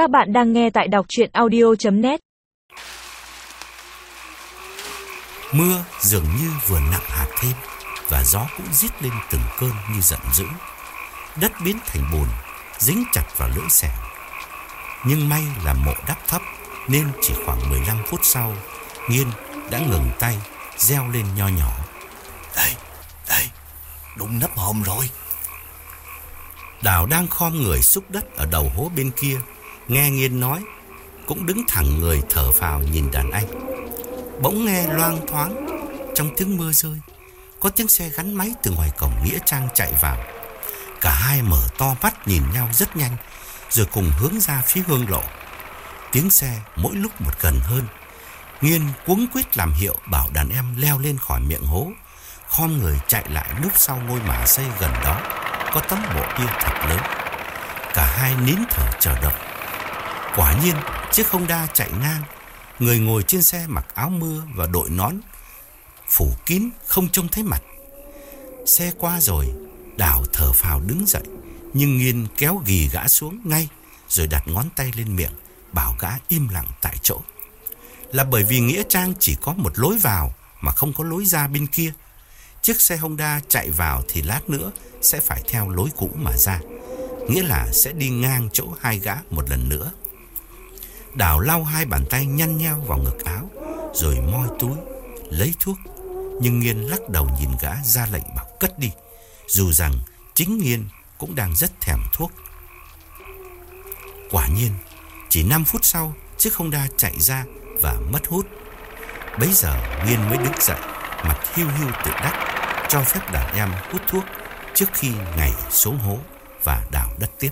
Các bạn đang nghe tại đọc chuyện audio.net Mưa dường như vừa nặng hạt thêm Và gió cũng rít lên từng cơn như giận dữ. Đất biến thành bùn Dính chặt vào lưỡi xẻng Nhưng may là mộ đắp thấp Nên chỉ khoảng 15 phút sau Nghiên đã ngừng tay Gieo lên nho nhỏ. Đây, đây, đụng nắp hòm rồi. Đào đang khom người xúc đất ở đầu hố bên kia Nghe Nghiên nói, Cũng đứng thẳng người thở phào nhìn đàn anh. Bỗng nghe loang thoáng, Trong tiếng mưa rơi, Có tiếng xe gắn máy từ ngoài cổng Nghĩa Trang chạy vào. Cả hai mở to mắt nhìn nhau rất nhanh, Rồi cùng hướng ra phía hương lộ. Tiếng xe mỗi lúc một gần hơn. Nghiên cuống quyết làm hiệu bảo đàn em leo lên khỏi miệng hố, Khom người chạy lại núp sau ngôi mả xây gần đó, Có tấm mộ bia thật lớn. Cả hai nín thở chờ đợi. Quả nhiên, chiếc không đa chạy ngang. Người ngồi trên xe mặc áo mưa và đội nón, Phủ kín không trông thấy mặt. Xe qua rồi, Đào thở phào đứng dậy, Nhưng Nghiên kéo ghi gã xuống ngay, Rồi đặt ngón tay lên miệng, Bảo gã im lặng tại chỗ. Là bởi vì Nghĩa Trang chỉ có một lối vào Mà không có lối ra bên kia. Chiếc xe Honda chạy vào Thì lát nữa sẽ phải theo lối cũ mà ra. Nghĩa là sẽ đi ngang chỗ hai gã một lần nữa. Đào lau hai bàn tay nhăn nheo vào ngực áo, Rồi moi túi, Lấy thuốc. Nhưng Nghiên lắc đầu nhìn gã ra lệnh bảo cất đi, Dù rằng chính Nghiên cũng đang rất thèm thuốc. Quả nhiên, Chỉ 5 phút sau, Chiếc không đa chạy ra và mất hút. Bấy giờ Nghiên mới đứng dậy, Mặt hiu hiu tự đắc, Cho phép đàn em hút thuốc Trước khi ngày xuống hố Và đào đất tiếp.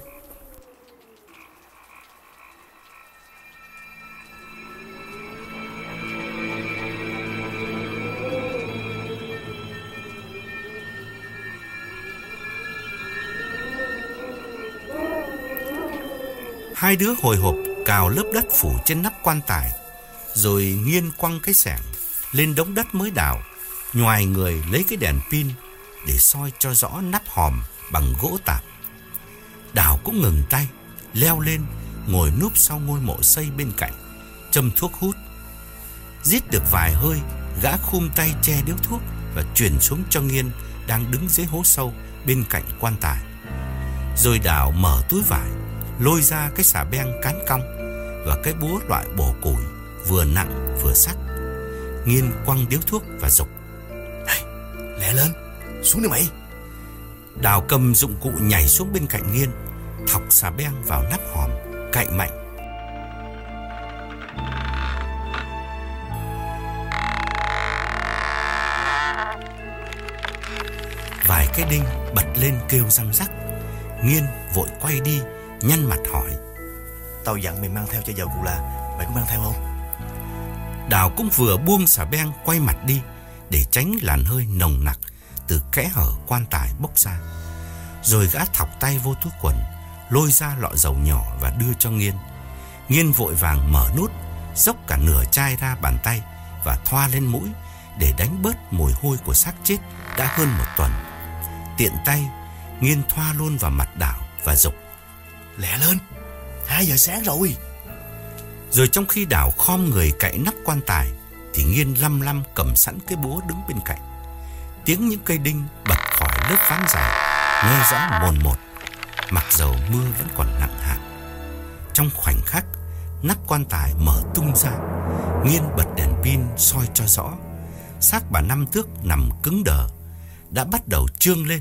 Hai đứa hồi hộp cào lớp đất phủ trên nắp quan tài, Rồi nghiên quăng cái sẻng Lên đống đất mới đào. Nhoài người lấy cái đèn pin Để soi cho rõ nắp hòm bằng gỗ tạp. Đào cũng ngừng tay, Leo lên, Ngồi núp sau ngôi mộ xây bên cạnh, Châm thuốc hút. Giết được vài hơi, Gã khum tay che điếu thuốc Và chuyển xuống cho Nghiên Đang đứng dưới hố sâu bên cạnh quan tài. Rồi Đào mở túi vải lôi ra cái xà beng cán cong và cái búa loại bổ củi vừa nặng vừa sắc. Nghiên quăng điếu thuốc và dục. Hey, lẹ lên, xuống đi mày. Đào cầm dụng cụ nhảy xuống bên cạnh Nghiên, thọc xà beng vào nắp hòm, cậy mạnh. Vài cái đinh bật lên kêu răng rắc. Nghiên vội quay đi nhăn mặt hỏi. Tao dặn mày mang theo cho giờ cụ là Mày có mang theo không? Đào cũng vừa buông xà beng quay mặt đi Để tránh làn hơi nồng nặc Từ kẽ hở quan tài bốc ra. Rồi gã thọc tay vô túi quần Lôi ra lọ dầu nhỏ và đưa cho Nghiên. Nghiên vội vàng mở nút Dốc cả nửa chai ra bàn tay Và thoa lên mũi Để đánh bớt mùi hôi của xác chết Đã hơn một tuần. Tiện tay Nghiên thoa luôn vào mặt đảo và dục Lẹ lên. 2 giờ sáng rồi. Rồi trong khi đảo khom người cậy nắp quan tài, Thì nghiên lăm lăm cầm sẵn cái búa đứng bên cạnh. Tiếng những cây đinh bật khỏi lớp ván dài, Nghe rõ mồn một. Mặc dầu mưa vẫn còn nặng hạt. Trong khoảnh khắc, Nắp quan tài mở tung ra. Nghiên bật đèn pin soi cho rõ. Xác bà Năm Tước nằm cứng đờ, Đã bắt đầu trương lên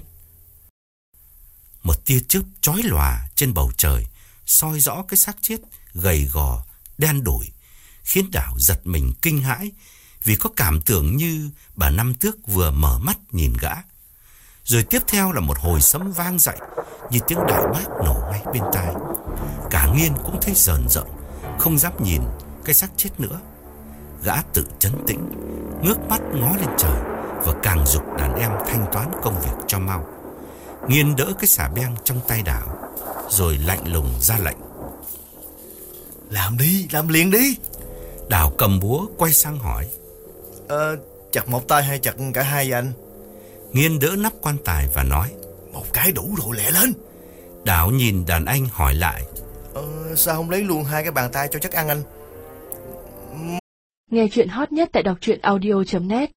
một tia chớp chói lòa trên bầu trời soi rõ cái xác chết gầy gò, đen đủi, khiến Đảo giật mình kinh hãi vì có cảm tưởng như bà Năm Tước vừa mở mắt nhìn gã. Rồi tiếp theo là một hồi sấm vang dậy như tiếng đại bác nổ ngay bên tai. Cả nghiên cũng thấy rờn rợn, không dám nhìn cái xác chết nữa. Gã tự chấn tĩnh, ngước mắt ngó lên trời và càng dục đàn em thanh toán công việc cho mau. Nghiên đỡ cái xà beng trong tay đảo Rồi lạnh lùng ra lệnh. Làm đi, làm liền đi. Đảo cầm búa quay sang hỏi. Ờ, chặt một tay hay chặt cả hai vậy anh? Nghiên đỡ nắp quan tài và nói. Một cái đủ rồi lẹ lên. Đảo nhìn đàn anh hỏi lại. Ờ, sao không lấy luôn hai cái bàn tay cho chắc ăn anh? Nghe chuyện hot nhất tại đọc truyện audio.net